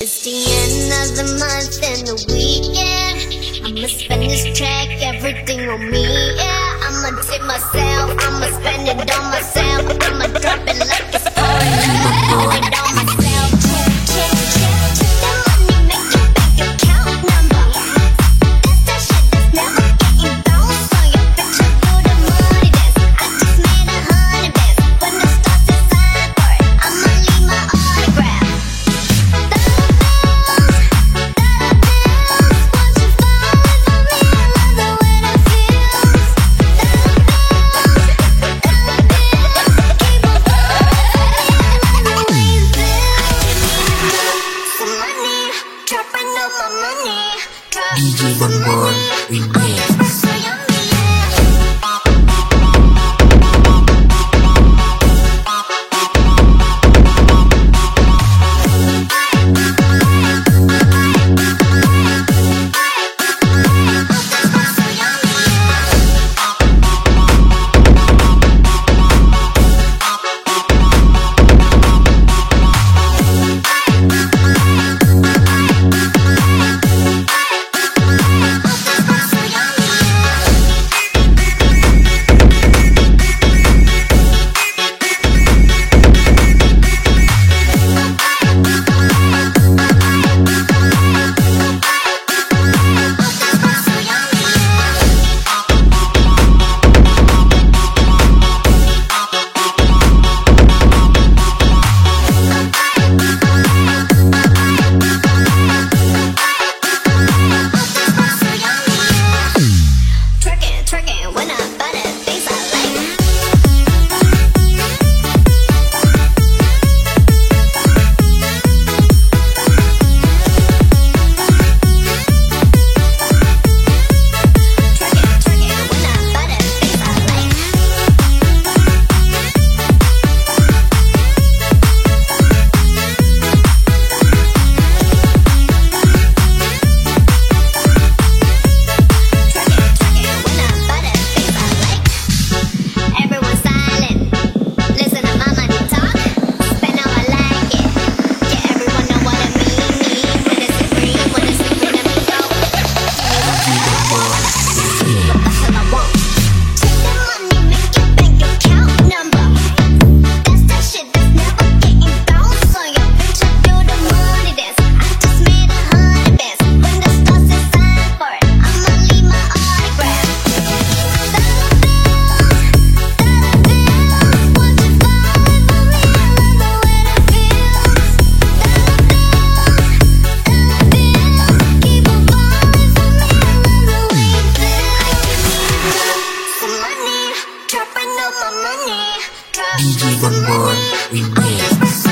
It's the end of the month and the weekend. I'ma spend this track, everything on me, yeah. I'ma tip myself, I'ma spend it on myself. DJ Lembon Remix even born with.